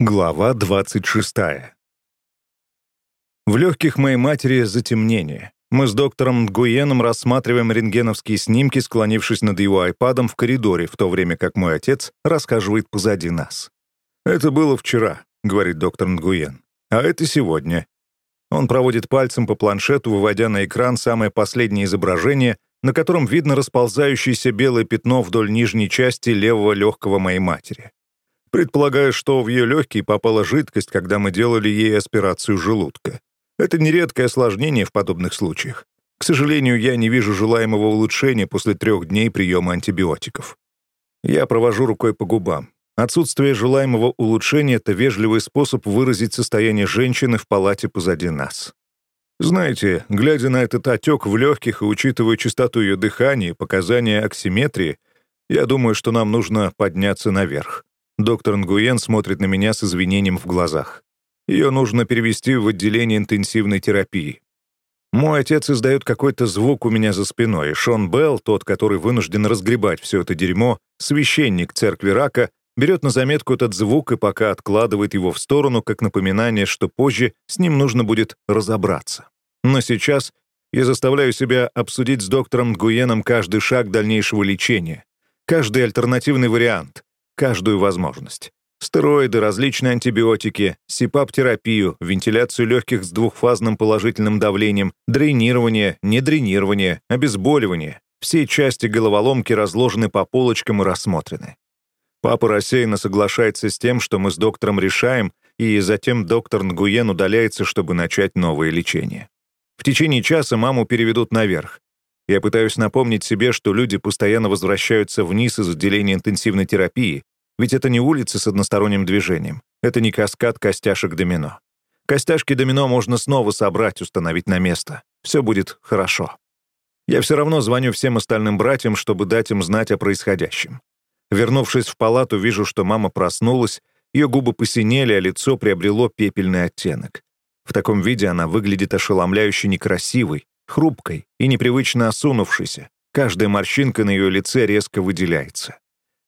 Глава 26. В легких моей матери затемнение. Мы с доктором Нгуеном рассматриваем рентгеновские снимки, склонившись над его айпадом в коридоре, в то время как мой отец рассказывает позади нас. «Это было вчера», — говорит доктор Нгуен. «А это сегодня». Он проводит пальцем по планшету, выводя на экран самое последнее изображение, на котором видно расползающееся белое пятно вдоль нижней части левого легкого моей матери. Предполагаю, что в ее легкие попала жидкость, когда мы делали ей аспирацию желудка. Это нередкое осложнение в подобных случаях. К сожалению, я не вижу желаемого улучшения после трех дней приема антибиотиков. Я провожу рукой по губам. Отсутствие желаемого улучшения — это вежливый способ выразить состояние женщины в палате позади нас. Знаете, глядя на этот отек в легких и учитывая частоту ее дыхания и показания оксиметрии, я думаю, что нам нужно подняться наверх. Доктор Нгуен смотрит на меня с извинением в глазах. Ее нужно перевести в отделение интенсивной терапии. Мой отец издает какой-то звук у меня за спиной, Шон Белл, тот, который вынужден разгребать все это дерьмо, священник церкви Рака, берет на заметку этот звук и пока откладывает его в сторону, как напоминание, что позже с ним нужно будет разобраться. Но сейчас я заставляю себя обсудить с доктором Нгуеном каждый шаг дальнейшего лечения, каждый альтернативный вариант, каждую возможность. Стероиды, различные антибиотики, СИПАП-терапию, вентиляцию легких с двухфазным положительным давлением, дренирование, недренирование, обезболивание. Все части головоломки разложены по полочкам и рассмотрены. Папа рассеянно соглашается с тем, что мы с доктором решаем, и затем доктор Нгуен удаляется, чтобы начать новое лечение. В течение часа маму переведут наверх. Я пытаюсь напомнить себе, что люди постоянно возвращаются вниз из отделения интенсивной терапии, ведь это не улица с односторонним движением. Это не каскад костяшек домино. Костяшки домино можно снова собрать, установить на место. Все будет хорошо. Я все равно звоню всем остальным братьям, чтобы дать им знать о происходящем. Вернувшись в палату, вижу, что мама проснулась, ее губы посинели, а лицо приобрело пепельный оттенок. В таком виде она выглядит ошеломляюще некрасивой, хрупкой и непривычно осунувшейся. Каждая морщинка на ее лице резко выделяется.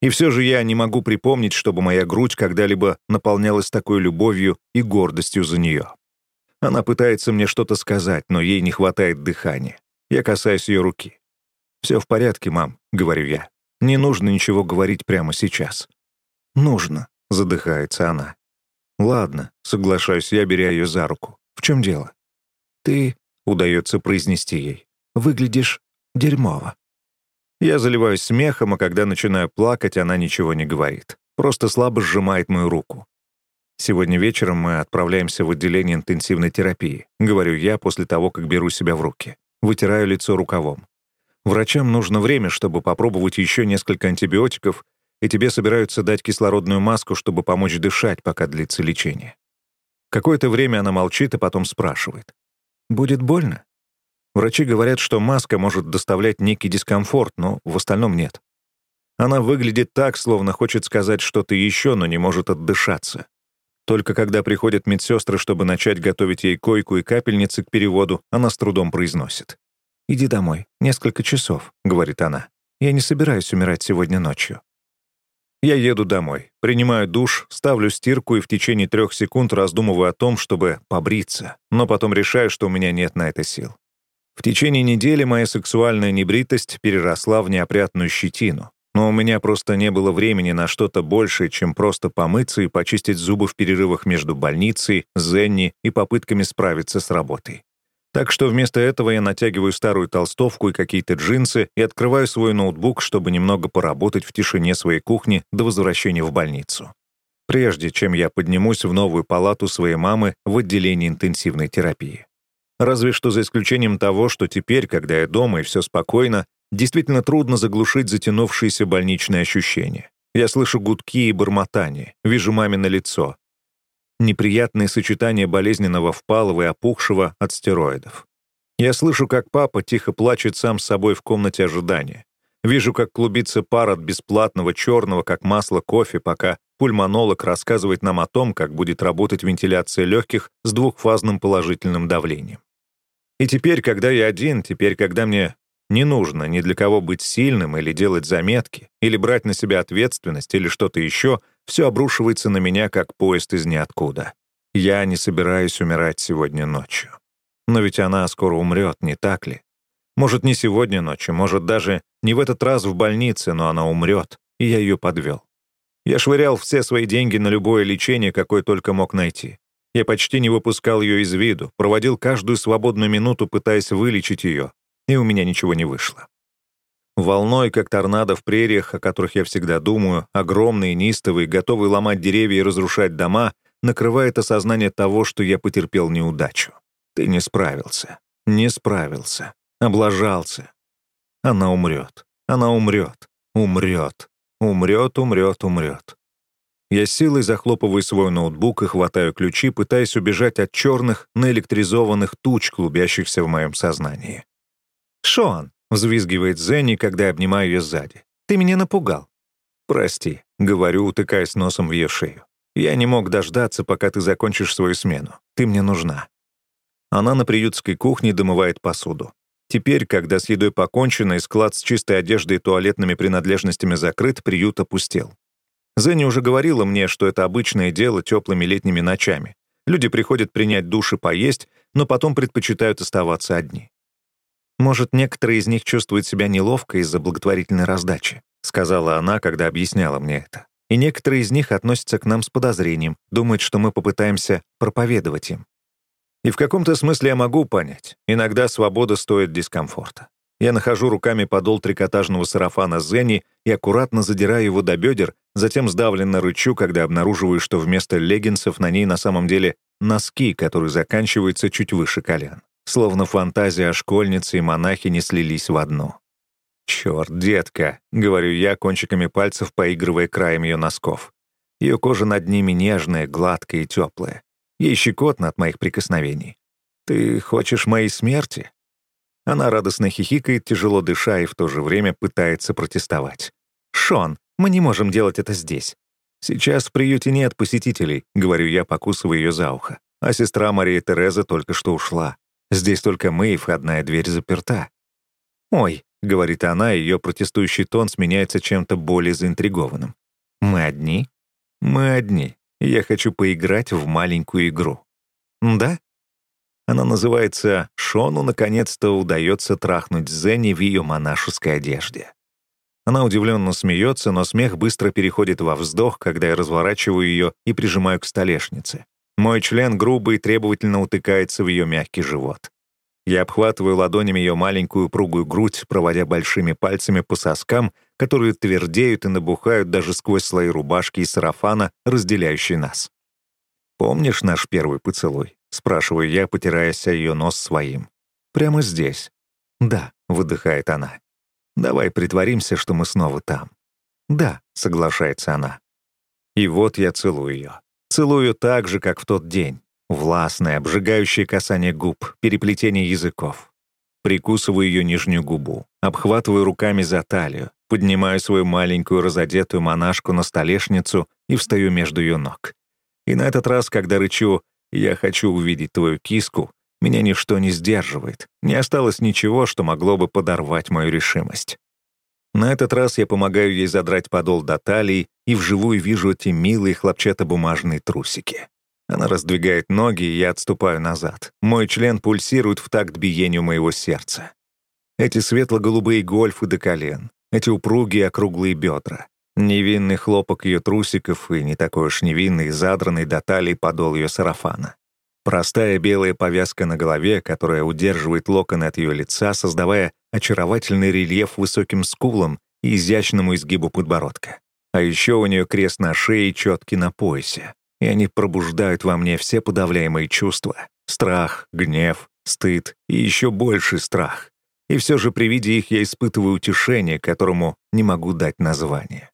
И все же я не могу припомнить, чтобы моя грудь когда-либо наполнялась такой любовью и гордостью за нее. Она пытается мне что-то сказать, но ей не хватает дыхания. Я касаюсь ее руки. «Все в порядке, мам», — говорю я. «Не нужно ничего говорить прямо сейчас». «Нужно», — задыхается она. «Ладно», — соглашаюсь я, беря ее за руку. «В чем дело?» «Ты», — удается произнести ей, — «выглядишь дерьмово». Я заливаюсь смехом, а когда начинаю плакать, она ничего не говорит. Просто слабо сжимает мою руку. «Сегодня вечером мы отправляемся в отделение интенсивной терапии», — говорю я после того, как беру себя в руки. Вытираю лицо рукавом. Врачам нужно время, чтобы попробовать еще несколько антибиотиков, и тебе собираются дать кислородную маску, чтобы помочь дышать, пока длится лечение. Какое-то время она молчит, и потом спрашивает. «Будет больно?» Врачи говорят, что маска может доставлять некий дискомфорт, но в остальном нет. Она выглядит так, словно хочет сказать что-то еще, но не может отдышаться. Только когда приходят медсестры, чтобы начать готовить ей койку и капельницы к переводу, она с трудом произносит. «Иди домой. Несколько часов», — говорит она. «Я не собираюсь умирать сегодня ночью». Я еду домой, принимаю душ, ставлю стирку и в течение трех секунд раздумываю о том, чтобы побриться, но потом решаю, что у меня нет на это сил. В течение недели моя сексуальная небритость переросла в неопрятную щетину, но у меня просто не было времени на что-то большее, чем просто помыться и почистить зубы в перерывах между больницей, Зенни и попытками справиться с работой. Так что вместо этого я натягиваю старую толстовку и какие-то джинсы и открываю свой ноутбук, чтобы немного поработать в тишине своей кухни до возвращения в больницу. Прежде чем я поднимусь в новую палату своей мамы в отделении интенсивной терапии. Разве что за исключением того, что теперь, когда я дома и все спокойно, действительно трудно заглушить затянувшиеся больничные ощущения. Я слышу гудки и бормотание, вижу мамино лицо. Неприятные сочетания болезненного впалого и опухшего от стероидов. Я слышу, как папа тихо плачет сам с собой в комнате ожидания. Вижу, как клубится пар от бесплатного черного, как масло кофе, пока пульмонолог рассказывает нам о том, как будет работать вентиляция легких с двухфазным положительным давлением. И теперь, когда я один, теперь, когда мне не нужно ни для кого быть сильным или делать заметки, или брать на себя ответственность, или что-то еще, все обрушивается на меня, как поезд из ниоткуда. Я не собираюсь умирать сегодня ночью. Но ведь она скоро умрет, не так ли? Может, не сегодня ночью, может, даже не в этот раз в больнице, но она умрет, и я ее подвел. Я швырял все свои деньги на любое лечение, какое только мог найти. Я почти не выпускал ее из виду, проводил каждую свободную минуту, пытаясь вылечить ее, и у меня ничего не вышло. Волной, как торнадо в прериях, о которых я всегда думаю, огромный, неистовый, готовый ломать деревья и разрушать дома, накрывает осознание того, что я потерпел неудачу. Ты не справился. Не справился. Облажался. Она умрет. Она умрет. Умрет. Умрет, умрет, умрет. Я силой захлопываю свой ноутбук и хватаю ключи, пытаясь убежать от черных, наэлектризованных туч, клубящихся в моем сознании. «Шон!» — взвизгивает Зенни, когда обнимаю ее сзади. «Ты меня напугал». «Прости», — говорю, утыкаясь носом в ее шею. «Я не мог дождаться, пока ты закончишь свою смену. Ты мне нужна». Она на приютской кухне домывает посуду. Теперь, когда с едой покончено и склад с чистой одеждой и туалетными принадлежностями закрыт, приют опустел. Зенни уже говорила мне, что это обычное дело теплыми летними ночами. Люди приходят принять душ и поесть, но потом предпочитают оставаться одни. «Может, некоторые из них чувствуют себя неловко из-за благотворительной раздачи», сказала она, когда объясняла мне это. «И некоторые из них относятся к нам с подозрением, думают, что мы попытаемся проповедовать им. И в каком-то смысле я могу понять. Иногда свобода стоит дискомфорта. Я нахожу руками подол трикотажного сарафана Зенни и аккуратно задираю его до бедер, затем сдавленно рычу, когда обнаруживаю, что вместо леггинсов на ней на самом деле носки, которые заканчиваются чуть выше колен. Словно фантазия о школьнице и монахе не слились в одну. «Чёрт, детка», — говорю я, кончиками пальцев поигрывая краем ее носков. Ее кожа над ними нежная, гладкая и теплая. Ей щекотно от моих прикосновений. «Ты хочешь моей смерти?» Она радостно хихикает, тяжело дыша, и в то же время пытается протестовать. «Шон, мы не можем делать это здесь. Сейчас в приюте нет посетителей», — говорю я, покусывая ее за ухо. А сестра Мария Тереза только что ушла. Здесь только мы, и входная дверь заперта. «Ой», — говорит она, и ее протестующий тон сменяется чем-то более заинтригованным. «Мы одни?» «Мы одни. Я хочу поиграть в маленькую игру». «Да?» Она называется «Шону наконец-то удается трахнуть Зенни в ее монашеской одежде». Она удивленно смеется, но смех быстро переходит во вздох, когда я разворачиваю ее и прижимаю к столешнице. Мой член грубо и требовательно утыкается в ее мягкий живот. Я обхватываю ладонями ее маленькую упругую грудь, проводя большими пальцами по соскам, которые твердеют и набухают даже сквозь слои рубашки и сарафана, разделяющие нас. «Помнишь наш первый поцелуй?» — спрашиваю я, потираясь о ее нос своим. «Прямо здесь». «Да», — выдыхает она. «Давай притворимся, что мы снова там». «Да», — соглашается она. И вот я целую ее. Целую так же, как в тот день. Властное, обжигающее касание губ, переплетение языков. Прикусываю ее нижнюю губу, обхватываю руками за талию, поднимаю свою маленькую разодетую монашку на столешницу и встаю между ее ног. И на этот раз, когда рычу «я хочу увидеть твою киску», меня ничто не сдерживает, не осталось ничего, что могло бы подорвать мою решимость. На этот раз я помогаю ей задрать подол до талии и вживую вижу эти милые хлопчатобумажные трусики. Она раздвигает ноги, и я отступаю назад. Мой член пульсирует в такт биению моего сердца. Эти светло-голубые гольфы до колен, эти упругие округлые бедра, невинный хлопок ее трусиков и не такой уж невинный, задранный до талии подол ее сарафана. Простая белая повязка на голове, которая удерживает локоны от ее лица, создавая очаровательный рельеф высоким скулам и изящному изгибу подбородка. А еще у нее крест на шее и четки на поясе. И они пробуждают во мне все подавляемые чувства. Страх, гнев, стыд и еще больший страх. И все же при виде их я испытываю утешение, которому не могу дать название.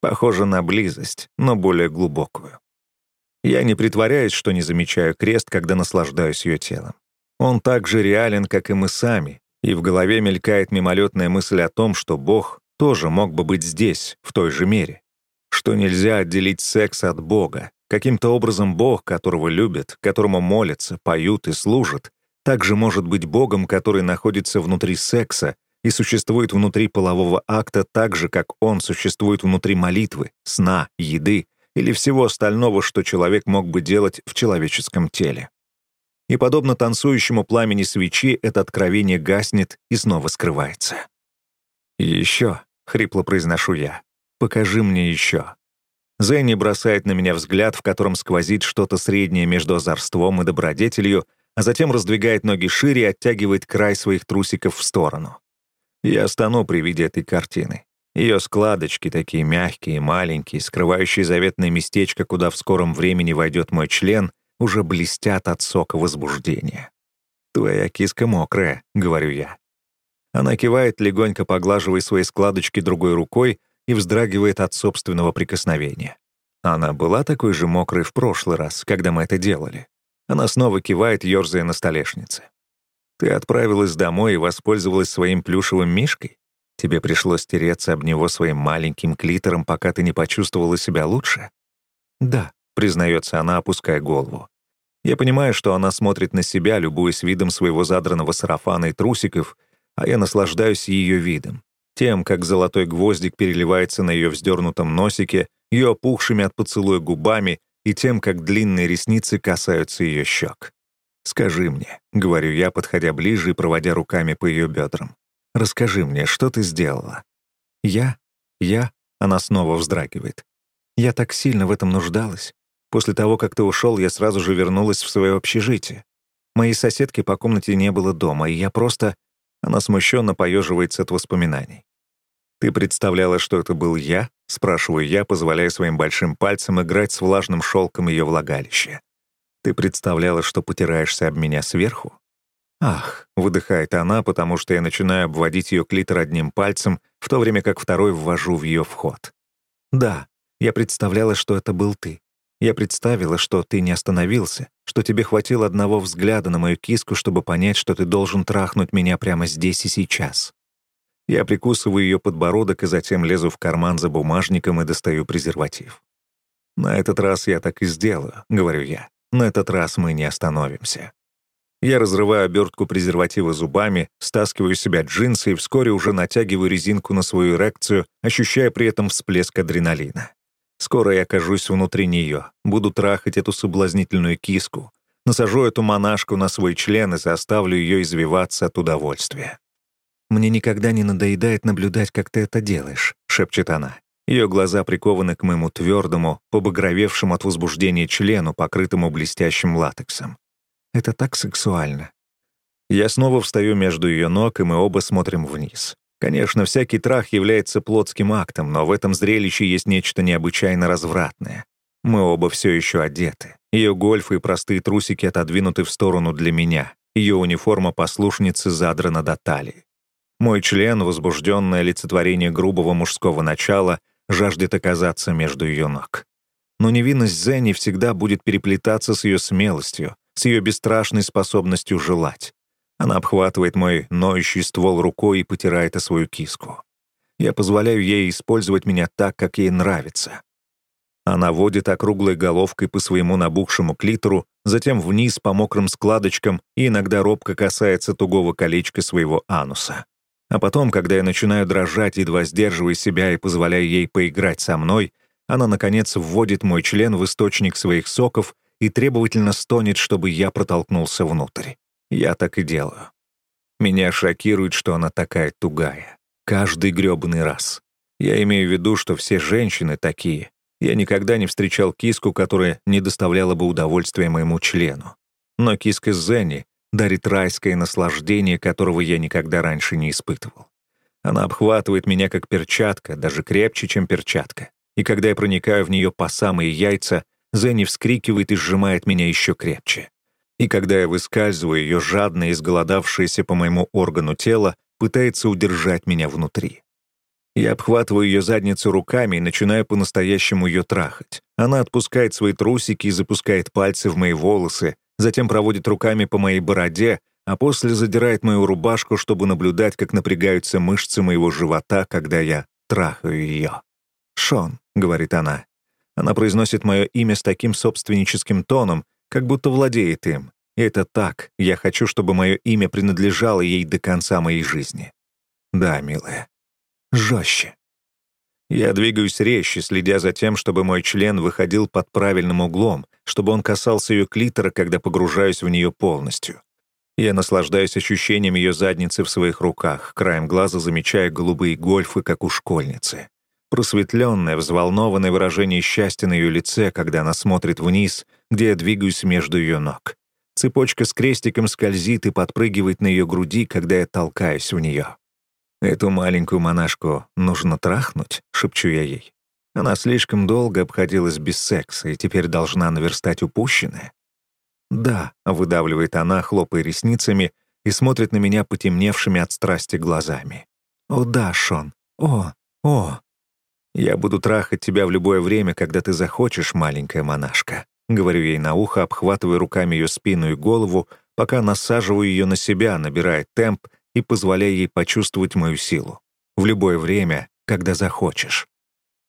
Похоже на близость, но более глубокую. Я не притворяюсь, что не замечаю крест, когда наслаждаюсь ее телом. Он так же реален, как и мы сами, и в голове мелькает мимолетная мысль о том, что Бог тоже мог бы быть здесь, в той же мере. Что нельзя отделить секс от Бога. Каким-то образом Бог, которого любят, которому молятся, поют и служат, также может быть Богом, который находится внутри секса и существует внутри полового акта так же, как он существует внутри молитвы, сна, еды, или всего остального, что человек мог бы делать в человеческом теле. И подобно танцующему пламени свечи, это откровение гаснет и снова скрывается. еще», — хрипло произношу я, — «покажи мне еще». Зенни бросает на меня взгляд, в котором сквозит что-то среднее между озорством и добродетелью, а затем раздвигает ноги шире и оттягивает край своих трусиков в сторону. Я стану при виде этой картины. Ее складочки такие мягкие, маленькие, скрывающие заветное местечко, куда в скором времени войдет мой член, уже блестят от сока возбуждения. «Твоя киска мокрая», — говорю я. Она кивает, легонько поглаживая свои складочки другой рукой и вздрагивает от собственного прикосновения. Она была такой же мокрой в прошлый раз, когда мы это делали. Она снова кивает, ёрзая на столешнице. «Ты отправилась домой и воспользовалась своим плюшевым мишкой? Тебе пришлось тереться об него своим маленьким клитором, пока ты не почувствовала себя лучше? Да, признается она, опуская голову. Я понимаю, что она смотрит на себя, любуясь видом своего задранного сарафана и трусиков, а я наслаждаюсь ее видом. Тем, как золотой гвоздик переливается на ее вздернутом носике, ее опухшими от поцелуя губами и тем, как длинные ресницы касаются ее щек. «Скажи мне», — говорю я, подходя ближе и проводя руками по ее бедрам. Расскажи мне, что ты сделала?» «Я? Я?» — она снова вздрагивает. «Я так сильно в этом нуждалась. После того, как ты ушел, я сразу же вернулась в свое общежитие. Моей соседки по комнате не было дома, и я просто...» Она смущенно поеживается от воспоминаний. «Ты представляла, что это был я?» — спрашиваю я, позволяя своим большим пальцем играть с влажным шелком ее влагалища. «Ты представляла, что потираешься об меня сверху?» «Ах», — выдыхает она, потому что я начинаю обводить ее клитор одним пальцем, в то время как второй ввожу в ее вход. «Да, я представляла, что это был ты. Я представила, что ты не остановился, что тебе хватило одного взгляда на мою киску, чтобы понять, что ты должен трахнуть меня прямо здесь и сейчас». Я прикусываю ее подбородок и затем лезу в карман за бумажником и достаю презерватив. «На этот раз я так и сделаю», — говорю я. «На этот раз мы не остановимся». Я разрываю обертку презерватива зубами, стаскиваю с себя джинсы и вскоре уже натягиваю резинку на свою эрекцию, ощущая при этом всплеск адреналина. Скоро я окажусь внутри нее, буду трахать эту соблазнительную киску, насажу эту монашку на свой член и заставлю ее извиваться от удовольствия. «Мне никогда не надоедает наблюдать, как ты это делаешь», — шепчет она. Ее глаза прикованы к моему твердому, побагровевшему от возбуждения члену, покрытому блестящим латексом. Это так сексуально. Я снова встаю между ее ног, и мы оба смотрим вниз. Конечно, всякий трах является плотским актом, но в этом зрелище есть нечто необычайно развратное. Мы оба все еще одеты. Ее гольфы и простые трусики отодвинуты в сторону для меня. Ее униформа послушницы задрана до талии. Мой член, возбужденное олицетворение грубого мужского начала, жаждет оказаться между ее ног. Но невинность Зенни всегда будет переплетаться с ее смелостью, с ее бесстрашной способностью желать. Она обхватывает мой ноющий ствол рукой и потирает о свою киску. Я позволяю ей использовать меня так, как ей нравится. Она водит округлой головкой по своему набухшему клитору, затем вниз по мокрым складочкам и иногда робко касается тугого колечка своего ануса. А потом, когда я начинаю дрожать, едва сдерживая себя и позволяя ей поиграть со мной, она, наконец, вводит мой член в источник своих соков и требовательно стонет, чтобы я протолкнулся внутрь. Я так и делаю. Меня шокирует, что она такая тугая. Каждый грёбаный раз. Я имею в виду, что все женщины такие. Я никогда не встречал киску, которая не доставляла бы удовольствия моему члену. Но киска Зенни дарит райское наслаждение, которого я никогда раньше не испытывал. Она обхватывает меня как перчатка, даже крепче, чем перчатка. И когда я проникаю в нее по самые яйца, Зенни вскрикивает и сжимает меня еще крепче. И когда я выскальзываю, ее жадное, изголодавшееся по моему органу тело пытается удержать меня внутри. Я обхватываю ее задницу руками и начинаю по-настоящему ее трахать. Она отпускает свои трусики и запускает пальцы в мои волосы, затем проводит руками по моей бороде, а после задирает мою рубашку, чтобы наблюдать, как напрягаются мышцы моего живота, когда я трахаю ее. «Шон», — говорит она, она произносит мое имя с таким собственническим тоном, как будто владеет им. И это так. Я хочу, чтобы мое имя принадлежало ей до конца моей жизни. Да, милая. Жестче. Я двигаюсь резче, следя за тем, чтобы мой член выходил под правильным углом, чтобы он касался ее клитора, когда погружаюсь в нее полностью. Я наслаждаюсь ощущением ее задницы в своих руках, краем глаза замечая голубые гольфы, как у школьницы. Просветленное, взволнованное выражение счастья на ее лице, когда она смотрит вниз, где я двигаюсь между ее ног. Цепочка с крестиком скользит и подпрыгивает на ее груди, когда я толкаюсь в нее. «Эту маленькую монашку нужно трахнуть», — шепчу я ей. Она слишком долго обходилась без секса и теперь должна наверстать упущенное. «Да», — выдавливает она, хлопая ресницами, и смотрит на меня потемневшими от страсти глазами. «О да, Шон, о, о!» «Я буду трахать тебя в любое время, когда ты захочешь, маленькая монашка», — говорю ей на ухо, обхватывая руками ее спину и голову, пока насаживаю ее на себя, набирая темп и позволяя ей почувствовать мою силу. В любое время, когда захочешь.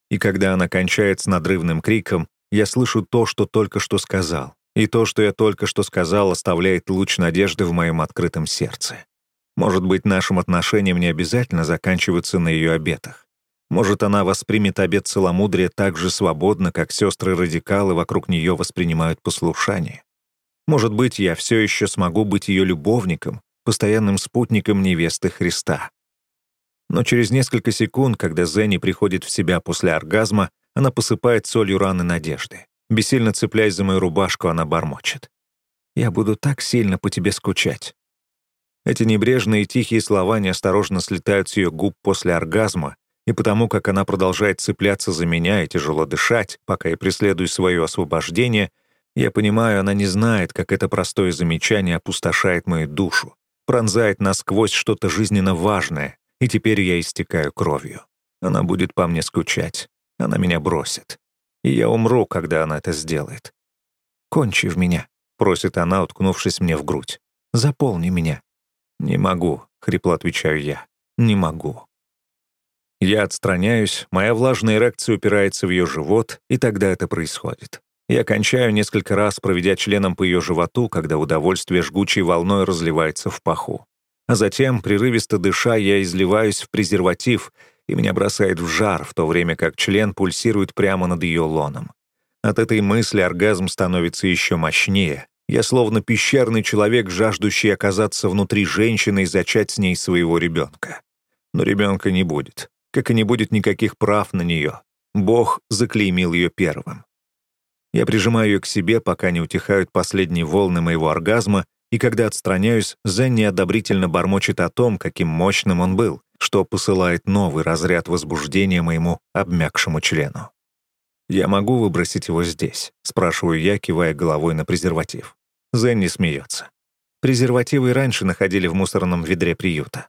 И когда она кончает с надрывным криком, я слышу то, что только что сказал. И то, что я только что сказал, оставляет луч надежды в моем открытом сердце. Может быть, нашим отношениям не обязательно заканчиваться на ее обетах. Может, она воспримет обет целомудрия так же свободно, как сестры-радикалы вокруг нее воспринимают послушание. Может быть, я все еще смогу быть ее любовником, постоянным спутником невесты Христа. Но через несколько секунд, когда Зенни приходит в себя после оргазма, она посыпает солью раны надежды. Бессильно цепляясь за мою рубашку, она бормочет. «Я буду так сильно по тебе скучать». Эти небрежные и тихие слова неосторожно слетают с ее губ после оргазма, и потому как она продолжает цепляться за меня и тяжело дышать, пока я преследую свое освобождение, я понимаю, она не знает, как это простое замечание опустошает мою душу, пронзает насквозь что-то жизненно важное, и теперь я истекаю кровью. Она будет по мне скучать. Она меня бросит. И я умру, когда она это сделает. «Кончи в меня», — просит она, уткнувшись мне в грудь. «Заполни меня». «Не могу», — хрипло отвечаю я. «Не могу». Я отстраняюсь, моя влажная эрекция упирается в ее живот, и тогда это происходит. Я кончаю несколько раз, проведя членом по ее животу, когда удовольствие жгучей волной разливается в паху. А затем, прерывисто дыша, я изливаюсь в презерватив, и меня бросает в жар, в то время как член пульсирует прямо над ее лоном. От этой мысли оргазм становится еще мощнее. Я словно пещерный человек, жаждущий оказаться внутри женщины и зачать с ней своего ребенка. Но ребенка не будет, как и не будет никаких прав на нее. Бог заклеймил ее первым. Я прижимаю ее к себе, пока не утихают последние волны моего оргазма, и когда отстраняюсь, Зен неодобрительно бормочет о том, каким мощным он был, что посылает новый разряд возбуждения моему обмякшему члену. «Я могу выбросить его здесь?» — спрашиваю я, кивая головой на презерватив. Зен не смеется. Презервативы раньше находили в мусорном ведре приюта.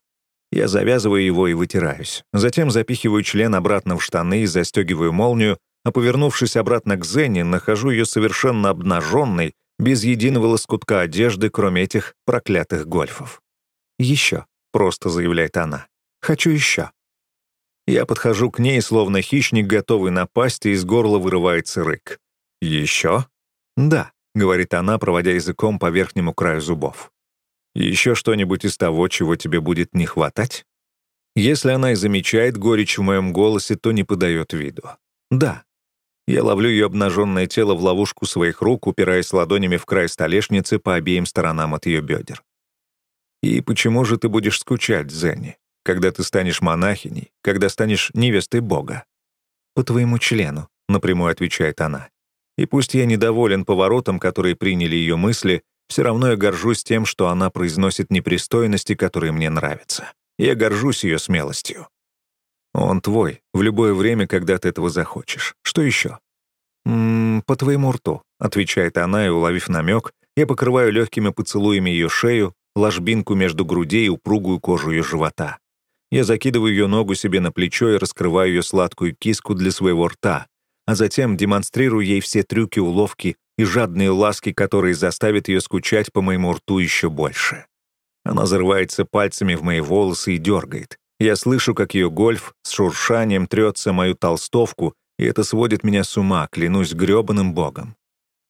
Я завязываю его и вытираюсь. Затем запихиваю член обратно в штаны и застегиваю молнию, а повернувшись обратно к Зене, нахожу ее совершенно обнаженной, без единого лоскутка одежды, кроме этих проклятых гольфов. «Еще», — просто заявляет она. «Хочу еще». Я подхожу к ней, словно хищник, готовый напасть, и из горла вырывается рык. «Еще?» «Да», — говорит она, проводя языком по верхнему краю зубов. «Еще что-нибудь из того, чего тебе будет не хватать?» Если она и замечает горечь в моем голосе, то не подает виду. «Да», я ловлю ее обнаженное тело в ловушку своих рук, упираясь ладонями в край столешницы по обеим сторонам от ее бедер. «И почему же ты будешь скучать, Зенни, когда ты станешь монахиней, когда станешь невестой Бога?» «По твоему члену», — напрямую отвечает она. И пусть я недоволен поворотом, которые приняли ее мысли, все равно я горжусь тем, что она произносит непристойности, которые мне нравятся. Я горжусь ее смелостью. Он твой, в любое время, когда ты этого захочешь. Что еще? «М -м, «По твоему рту», — отвечает она, и, уловив намек, я покрываю легкими поцелуями ее шею, ложбинку между грудей и упругую кожу ее живота. Я закидываю ее ногу себе на плечо и раскрываю ее сладкую киску для своего рта, а затем демонстрирую ей все трюки, уловки и жадные ласки, которые заставят ее скучать по моему рту еще больше. Она зарывается пальцами в мои волосы и дергает. Я слышу, как ее гольф с шуршанием трется мою толстовку, и это сводит меня с ума, клянусь грёбаным богом.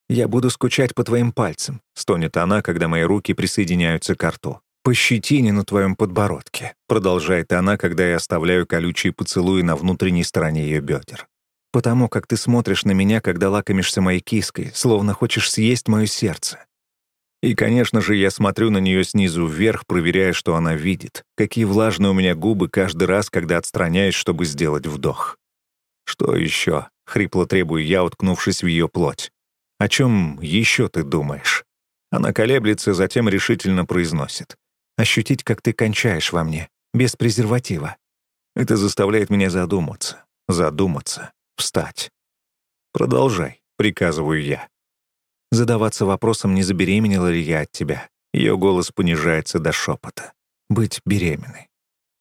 «Я буду скучать по твоим пальцам», — стонет она, когда мои руки присоединяются к рту. по щетине на твоем подбородке», продолжает она, когда я оставляю колючие поцелуи на внутренней стороне ее бедер. «Потому как ты смотришь на меня, когда лакомишься моей киской, словно хочешь съесть мое сердце. И, конечно же, я смотрю на нее снизу вверх, проверяя, что она видит, какие влажные у меня губы каждый раз, когда отстраняюсь, чтобы сделать вдох. «Что еще?» — хрипло требую я, уткнувшись в ее плоть. «О чем еще ты думаешь?» Она колеблется, затем решительно произносит. «Ощутить, как ты кончаешь во мне, без презерватива». Это заставляет меня задуматься, задуматься, встать. «Продолжай», — приказываю я. Задаваться вопросом, не забеременела ли я от тебя. Ее голос понижается до шепота. Быть беременной.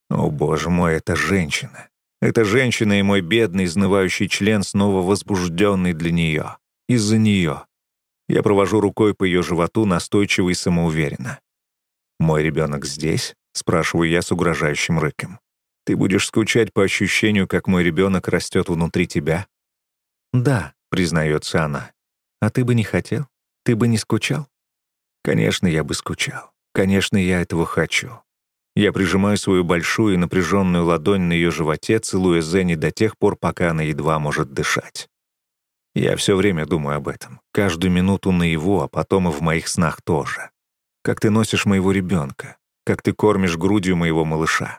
О, боже мой, это женщина. Это женщина и мой бедный, изнывающий член, снова возбужденный для нее. Из-за нее. Я провожу рукой по ее животу настойчиво и самоуверенно. «Мой ребенок здесь?» — спрашиваю я с угрожающим рыком. «Ты будешь скучать по ощущению, как мой ребенок растет внутри тебя?» «Да», — признается она. А ты бы не хотел? Ты бы не скучал? Конечно, я бы скучал. Конечно, я этого хочу. Я прижимаю свою большую и напряженную ладонь на ее животе, целуя Зенни до тех пор, пока она едва может дышать. Я все время думаю об этом. Каждую минуту на его, а потом и в моих снах тоже. Как ты носишь моего ребенка, как ты кормишь грудью моего малыша.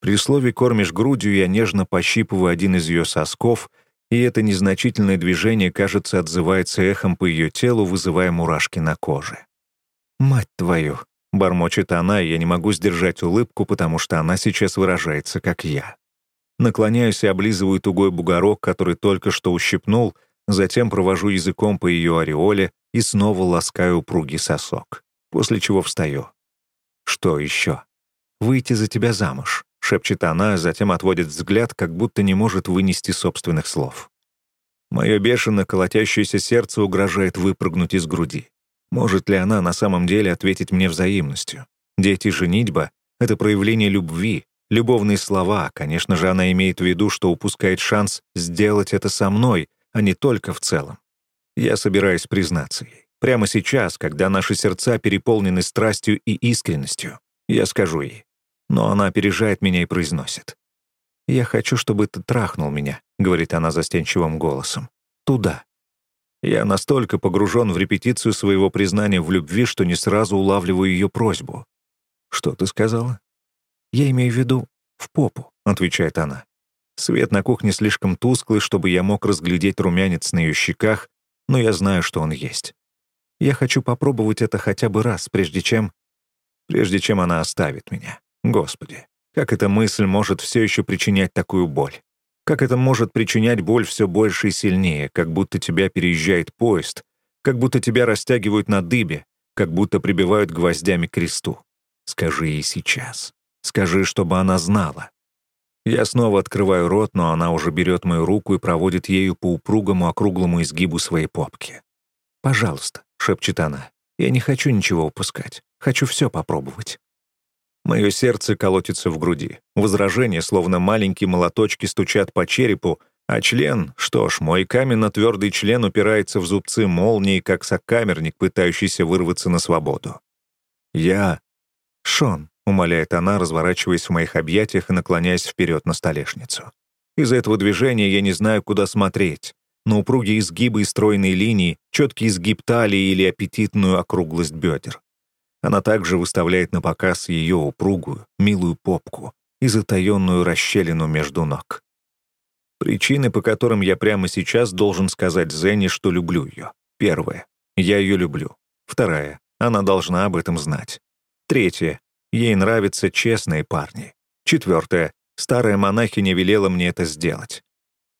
При слове «кормишь грудью» я нежно пощипываю один из ее сосков — и это незначительное движение, кажется, отзывается эхом по ее телу, вызывая мурашки на коже. «Мать твою!» — бормочет она, и я не могу сдержать улыбку, потому что она сейчас выражается, как я. Наклоняюсь и облизываю тугой бугорок, который только что ущипнул, затем провожу языком по ее ореоле и снова ласкаю упругий сосок, после чего встаю. «Что еще?» «Выйти за тебя замуж», — шепчет она, а затем отводит взгляд, как будто не может вынести собственных слов. Мое бешено колотящееся сердце угрожает выпрыгнуть из груди. Может ли она на самом деле ответить мне взаимностью? Дети женитьба — это проявление любви, любовные слова. Конечно же, она имеет в виду, что упускает шанс сделать это со мной, а не только в целом. Я собираюсь признаться ей. Прямо сейчас, когда наши сердца переполнены страстью и искренностью, я скажу ей. Но она опережает меня и произносит. «Я хочу, чтобы ты трахнул меня», — говорит она застенчивым голосом. «Туда». Я настолько погружен в репетицию своего признания в любви, что не сразу улавливаю ее просьбу. «Что ты сказала?» «Я имею в виду в попу», — отвечает она. Свет на кухне слишком тусклый, чтобы я мог разглядеть румянец на ее щеках, но я знаю, что он есть. Я хочу попробовать это хотя бы раз, прежде чем... Прежде чем она оставит меня. Господи, как эта мысль может все еще причинять такую боль? Как это может причинять боль все больше и сильнее, как будто тебя переезжает поезд, как будто тебя растягивают на дыбе, как будто прибивают гвоздями к кресту? Скажи ей сейчас. Скажи, чтобы она знала. Я снова открываю рот, но она уже берет мою руку и проводит ею по упругому округлому изгибу своей попки. «Пожалуйста», — шепчет она, — «я не хочу ничего упускать. Хочу все попробовать». Мое сердце колотится в груди. Возражения, словно маленькие молоточки, стучат по черепу, а член, что ж, мой каменно-твердый член упирается в зубцы молнии, как сокамерник, пытающийся вырваться на свободу. «Я...» «Шон», — умоляет она, разворачиваясь в моих объятиях и наклоняясь вперед на столешницу. Из-за этого движения я не знаю, куда смотреть. На упругие изгибы и стройные линии, четкий изгиб талии или аппетитную округлость бедер. Она также выставляет на показ ее упругую, милую попку и затаенную расщелину между ног. Причины, по которым я прямо сейчас должен сказать Зенни, что люблю ее. Первая. Я ее люблю. Вторая. Она должна об этом знать. Третья. Ей нравятся честные парни. Четвертая. Старая монахиня велела мне это сделать.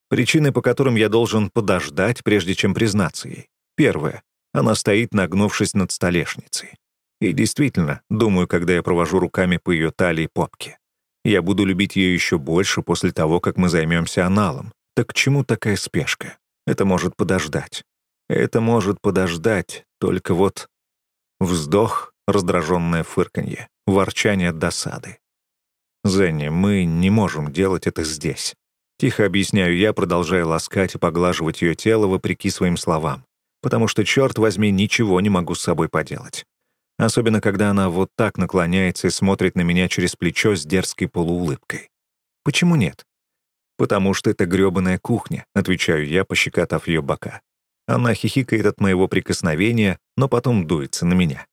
Причины, по которым я должен подождать, прежде чем признаться ей. Первая. Она стоит, нагнувшись над столешницей. И действительно, думаю, когда я провожу руками по ее талии и попке. Я буду любить ее еще больше после того, как мы займемся аналом. Так к чему такая спешка? Это может подождать. Это может подождать, только вот... Вздох, раздраженное фырканье, ворчание досады. «Зенни, мы не можем делать это здесь». Тихо объясняю я, продолжая ласкать и поглаживать ее тело вопреки своим словам, потому что, черт возьми, ничего не могу с собой поделать. Особенно, когда она вот так наклоняется и смотрит на меня через плечо с дерзкой полуулыбкой. Почему нет? «Потому что это грёбаная кухня», — отвечаю я, пощекотав ее бока. Она хихикает от моего прикосновения, но потом дуется на меня.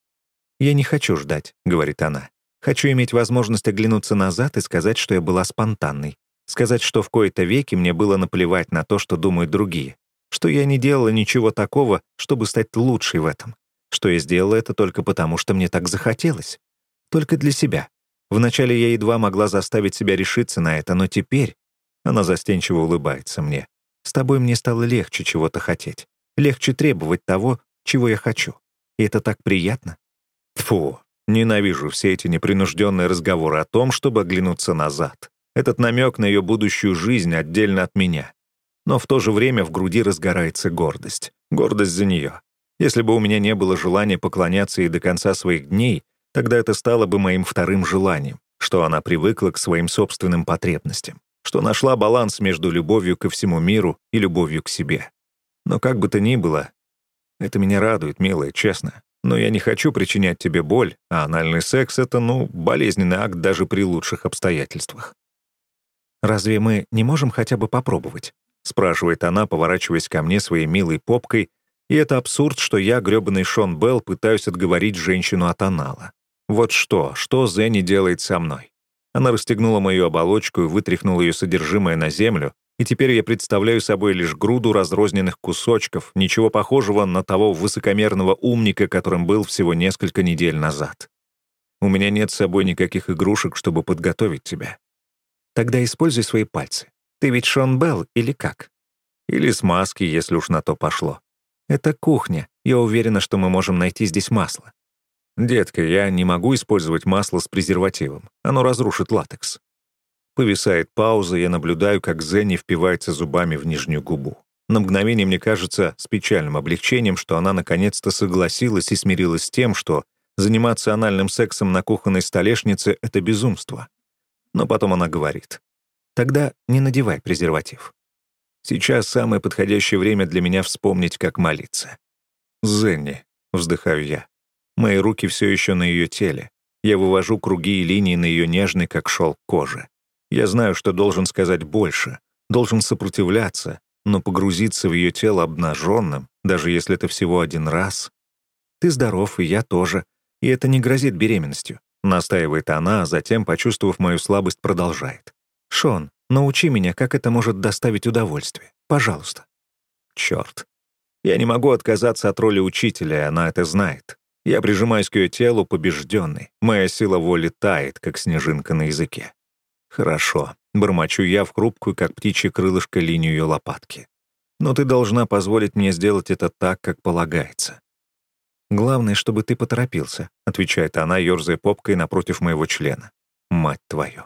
«Я не хочу ждать», — говорит она. «Хочу иметь возможность оглянуться назад и сказать, что я была спонтанной. Сказать, что в кои-то веки мне было наплевать на то, что думают другие. Что я не делала ничего такого, чтобы стать лучшей в этом. Что я сделала это только потому, что мне так захотелось. Только для себя. Вначале я едва могла заставить себя решиться на это, но теперь она застенчиво улыбается мне. «С тобой мне стало легче чего-то хотеть. Легче требовать того, чего я хочу. И это так приятно». Фу, ненавижу все эти непринужденные разговоры о том, чтобы оглянуться назад. Этот намек на ее будущую жизнь отдельно от меня. Но в то же время в груди разгорается гордость. Гордость за нее. Если бы у меня не было желания поклоняться ей до конца своих дней, тогда это стало бы моим вторым желанием, что она привыкла к своим собственным потребностям что нашла баланс между любовью ко всему миру и любовью к себе. Но как бы то ни было, это меня радует, милая, честно. Но я не хочу причинять тебе боль, а анальный секс — это, ну, болезненный акт даже при лучших обстоятельствах. «Разве мы не можем хотя бы попробовать?» — спрашивает она, поворачиваясь ко мне своей милой попкой, и это абсурд, что я, грёбаный Шон Белл, пытаюсь отговорить женщину от анала. Вот что, что Зенни делает со мной? Она расстегнула мою оболочку и вытряхнула ее содержимое на землю, и теперь я представляю собой лишь груду разрозненных кусочков, ничего похожего на того высокомерного умника, которым был всего несколько недель назад. У меня нет с собой никаких игрушек, чтобы подготовить тебя. Тогда используй свои пальцы. Ты ведь Шон Белл или как? Или смазки, если уж на то пошло. Это кухня. Я уверена, что мы можем найти здесь масло. «Детка, я не могу использовать масло с презервативом. Оно разрушит латекс». Повисает пауза, я наблюдаю, как Зенни впивается зубами в нижнюю губу. На мгновение мне кажется с печальным облегчением, что она наконец-то согласилась и смирилась с тем, что заниматься анальным сексом на кухонной столешнице — это безумство. Но потом она говорит, «Тогда не надевай презерватив. Сейчас самое подходящее время для меня вспомнить, как молиться». «Зенни», — вздыхаю я, Мои руки все еще на ее теле. Я вывожу круги и линии на ее нежной, как шелк кожи. Я знаю, что должен сказать больше, должен сопротивляться, но погрузиться в ее тело обнаженным, даже если это всего один раз. «Ты здоров, и я тоже, и это не грозит беременностью», настаивает она, а затем, почувствовав мою слабость, продолжает. «Шон, научи меня, как это может доставить удовольствие. Пожалуйста». Черт. Я не могу отказаться от роли учителя, и она это знает. Я прижимаюсь к ее телу, побежденный. Моя сила воли тает, как снежинка на языке. Хорошо. Бормочу я в хрупкую, как птичье крылышко, линию ее лопатки. Но ты должна позволить мне сделать это так, как полагается. «Главное, чтобы ты поторопился», — отвечает она, ерзая попкой напротив моего члена. «Мать твою».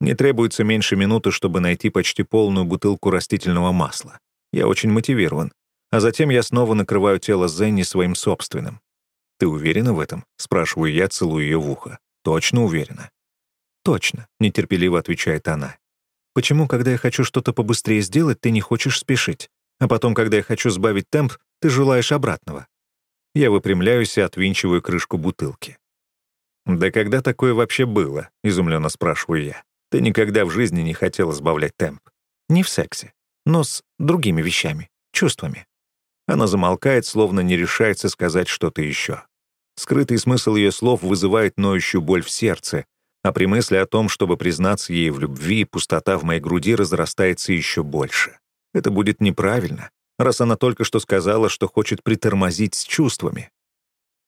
Мне требуется меньше минуты, чтобы найти почти полную бутылку растительного масла. Я очень мотивирован. А затем я снова накрываю тело Зенни своим собственным. «Ты уверена в этом?» — спрашиваю я, целую ее в ухо. «Точно уверена?» «Точно», — нетерпеливо отвечает она. «Почему, когда я хочу что-то побыстрее сделать, ты не хочешь спешить? А потом, когда я хочу сбавить темп, ты желаешь обратного?» Я выпрямляюсь и отвинчиваю крышку бутылки. «Да когда такое вообще было?» — изумленно спрашиваю я. «Ты никогда в жизни не хотела сбавлять темп?» «Не в сексе, но с другими вещами, чувствами». Она замолкает, словно не решается сказать что-то еще. Скрытый смысл ее слов вызывает ноющую боль в сердце, а при мысли о том, чтобы признаться ей в любви, пустота в моей груди разрастается еще больше. Это будет неправильно, раз она только что сказала, что хочет притормозить с чувствами.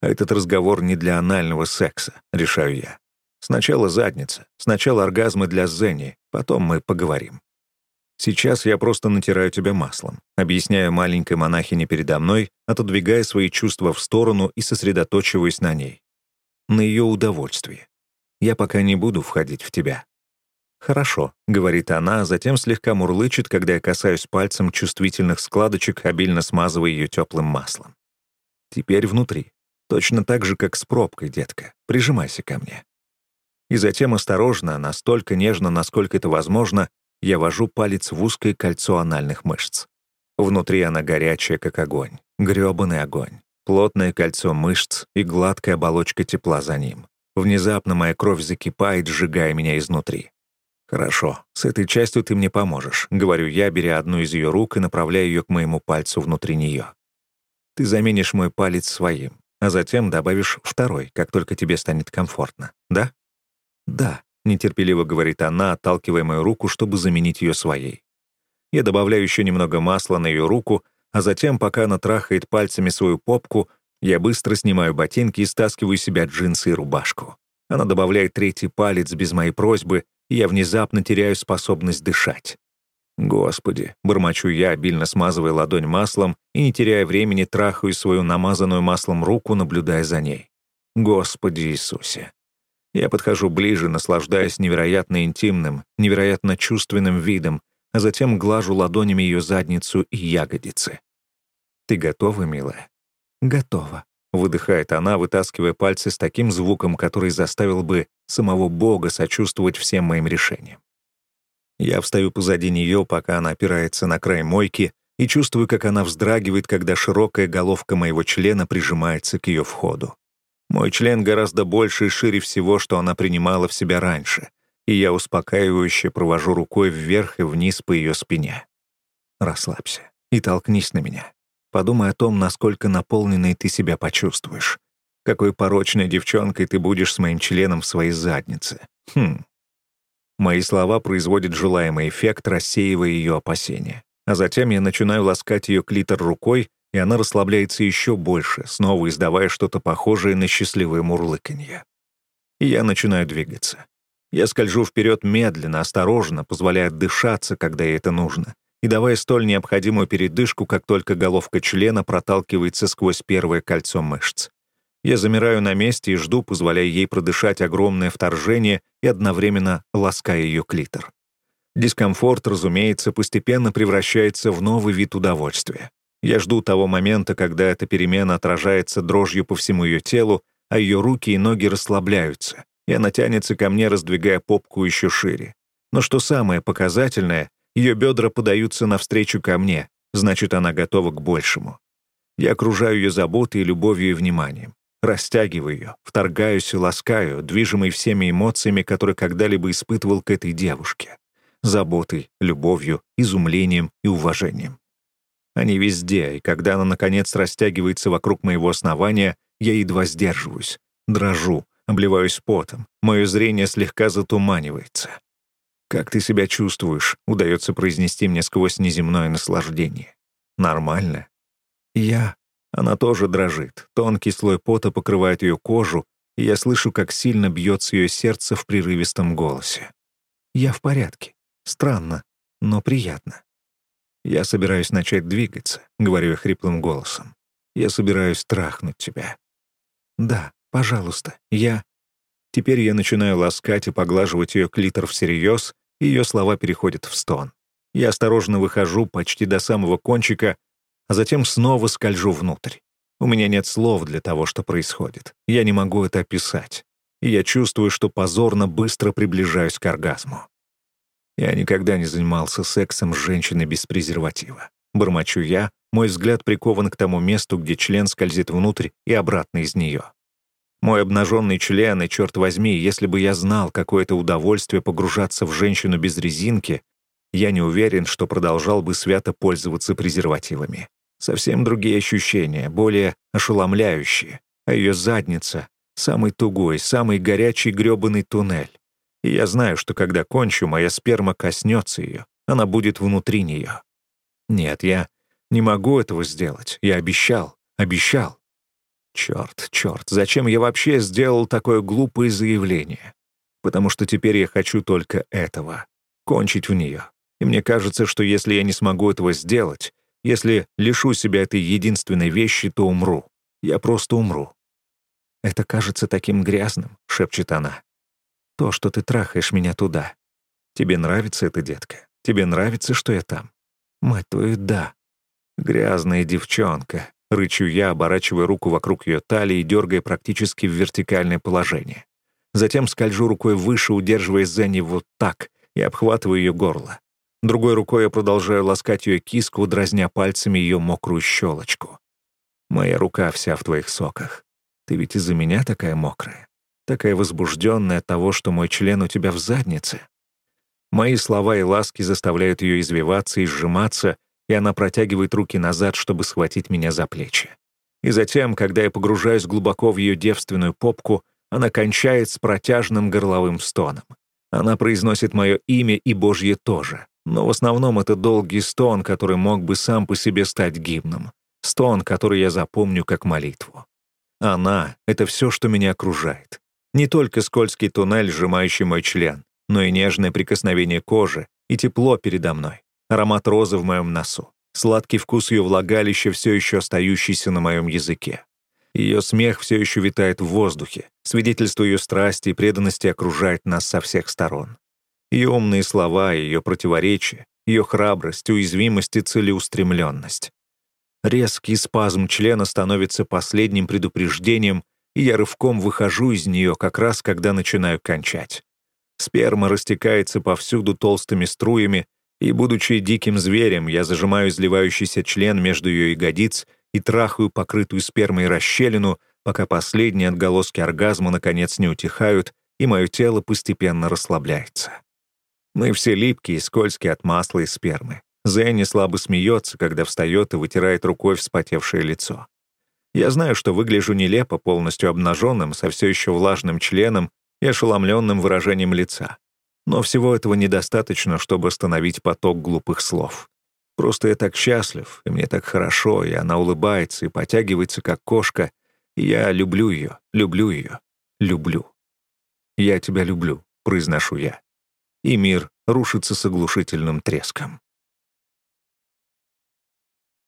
А этот разговор не для анального секса, решаю я. Сначала задница, сначала оргазмы для Зенни, потом мы поговорим. Сейчас я просто натираю тебя маслом, объясняя маленькой монахине передо мной, отодвигая свои чувства в сторону и сосредоточиваясь на ней. На ее удовольствии. Я пока не буду входить в тебя. «Хорошо», — говорит она, а затем слегка мурлычет, когда я касаюсь пальцем чувствительных складочек, обильно смазывая ее теплым маслом. Теперь внутри. Точно так же, как с пробкой, детка. Прижимайся ко мне. И затем осторожно, настолько нежно, насколько это возможно, я вожу палец в узкое кольцо анальных мышц. Внутри она горячая, как огонь. грёбаный огонь. плотное кольцо мышц и гладкая оболочка тепла за ним. Внезапно моя кровь закипает, сжигая меня изнутри. «Хорошо, с этой частью ты мне поможешь», — говорю я, беря одну из ее рук и направляя ее к моему пальцу внутри нее. «Ты заменишь мой палец своим, а затем добавишь второй, как только тебе станет комфортно, да?» «Да», — нетерпеливо говорит она, отталкивая мою руку, чтобы заменить ее своей. Я добавляю еще немного масла на ее руку, а затем, пока она трахает пальцами свою попку, я быстро снимаю ботинки и стаскиваю себя джинсы и рубашку. Она добавляет третий палец без моей просьбы, и я внезапно теряю способность дышать. «Господи!» — бормочу я, обильно смазывая ладонь маслом и, не теряя времени, трахаю свою намазанную маслом руку, наблюдая за ней. «Господи Иисусе!» Я подхожу ближе, наслаждаясь невероятно интимным, невероятно чувственным видом, а затем глажу ладонями ее задницу и ягодицы. «Ты готова, милая?» «Готова», — выдыхает она, вытаскивая пальцы с таким звуком, который заставил бы самого Бога сочувствовать всем моим решениям. Я встаю позади нее, пока она опирается на край мойки, и чувствую, как она вздрагивает, когда широкая головка моего члена прижимается к ее входу. Мой член гораздо больше и шире всего, что она принимала в себя раньше, и я успокаивающе провожу рукой вверх и вниз по ее спине. Расслабься и толкнись на меня. Подумай о том, насколько наполненной ты себя почувствуешь. Какой порочной девчонкой ты будешь с моим членом в своей заднице. Хм. Мои слова производят желаемый эффект, рассеивая ее опасения. А затем я начинаю ласкать ее клитор рукой, и она расслабляется еще больше, снова издавая что-то похожее на счастливое мурлыканье. И я начинаю двигаться. Я скольжу вперед медленно, осторожно, позволяя дышаться, когда ей это нужно, и давая столь необходимую передышку, как только головка члена проталкивается сквозь первое кольцо мышц. Я замираю на месте и жду, позволяя ей продышать огромное вторжение и одновременно лаская ее клитор. Дискомфорт, разумеется, постепенно превращается в новый вид удовольствия. Я жду того момента, когда эта перемена отражается дрожью по всему ее телу, а ее руки и ноги расслабляются, и она тянется ко мне, раздвигая попку еще шире. Но что самое показательное, ее бедра подаются навстречу ко мне, значит, она готова к большему. Я окружаю ее заботой, любовью и вниманием. Растягиваю ее, вторгаюсь и ласкаю, движимый всеми эмоциями, которые когда-либо испытывал к этой девушке. Заботой, любовью, изумлением и уважением. Они везде, и когда она, наконец, растягивается вокруг моего основания, я едва сдерживаюсь, дрожу, обливаюсь потом, мое зрение слегка затуманивается. «Как ты себя чувствуешь?» — удается произнести мне сквозь неземное наслаждение. «Нормально?» «Я...» Она тоже дрожит. Тонкий слой пота покрывает ее кожу, и я слышу, как сильно бьется ее сердце в прерывистом голосе. «Я в порядке. Странно, но приятно. Я собираюсь начать двигаться», — говорю я хриплым голосом. «Я собираюсь трахнуть тебя». «Да, пожалуйста, я...» Теперь я начинаю ласкать и поглаживать ее клитор всерьез, и ее слова переходят в стон. Я осторожно выхожу почти до самого кончика, а затем снова скольжу внутрь. У меня нет слов для того, что происходит. Я не могу это описать. И я чувствую, что позорно быстро приближаюсь к оргазму. Я никогда не занимался сексом с женщиной без презерватива. Бормочу я, мой взгляд прикован к тому месту, где член скользит внутрь и обратно из нее. Мой обнаженный член, и, черт возьми, если бы я знал, какое это удовольствие погружаться в женщину без резинки, я не уверен, что продолжал бы свято пользоваться презервативами. Совсем другие ощущения, более ошеломляющие. А ее задница — самый тугой, самый горячий грёбаный туннель. И я знаю, что когда кончу, моя сперма коснется ее, она будет внутри нее. Нет, я не могу этого сделать. Я обещал, обещал. Черт, черт, зачем я вообще сделал такое глупое заявление? Потому что теперь я хочу только этого — кончить в нее. И мне кажется, что если я не смогу этого сделать, если лишу себя этой единственной вещи, то умру. Я просто умру. «Это кажется таким грязным», — шепчет она. «То, что ты трахаешь меня туда. Тебе нравится это, детка? Тебе нравится, что я там?» «Мать твою, да». «Грязная девчонка», — рычу я, оборачивая руку вокруг ее талии и дергая практически в вертикальное положение. Затем скольжу рукой выше, удерживая Зенни вот так, и обхватываю ее горло. Другой рукой я продолжаю ласкать ее киску, дразня пальцами ее мокрую щелочку. Моя рука вся в твоих соках. Ты ведь из-за меня такая мокрая, такая возбужденная от того, что мой член у тебя в заднице. Мои слова и ласки заставляют ее извиваться и сжиматься, и она протягивает руки назад, чтобы схватить меня за плечи. И затем, когда я погружаюсь глубоко в ее девственную попку, она кончает с протяжным горловым стоном. Она произносит мое имя и Божье тоже, но в основном это долгий стон, который мог бы сам по себе стать гимном. Стон, который я запомню как молитву. Она — это все, что меня окружает. Не только скользкий туннель, сжимающий мой член, но и нежное прикосновение кожи, и тепло передо мной, аромат розы в моем носу, сладкий вкус ее влагалища, все еще остающийся на моем языке. Ее смех все еще витает в воздухе, свидетельство ее страсти и преданности окружает нас со всех сторон. Ее умные слова, ее противоречия, ее храбрость, уязвимость и целеустремленность. Резкий спазм члена становится последним предупреждением, и я рывком выхожу из нее как раз, когда начинаю кончать. Сперма растекается повсюду толстыми струями, и, будучи диким зверем, я зажимаю изливающийся член между ее ягодиц и трахаю покрытую спермой расщелину, пока последние отголоски оргазма наконец не утихают, и мое тело постепенно расслабляется. Мы все липкие и скользкие от масла и спермы. Зенни слабо смеется, когда встает и вытирает рукой вспотевшее лицо. Я знаю, что выгляжу нелепо, полностью обнаженным, со все еще влажным членом и ошеломленным выражением лица. Но всего этого недостаточно, чтобы остановить поток глупых слов. Просто я так счастлив, и мне так хорошо, и она улыбается и потягивается, как кошка, и я люблю ее, люблю ее, люблю. «Я тебя люблю», — произношу я. И мир рушится с оглушительным треском.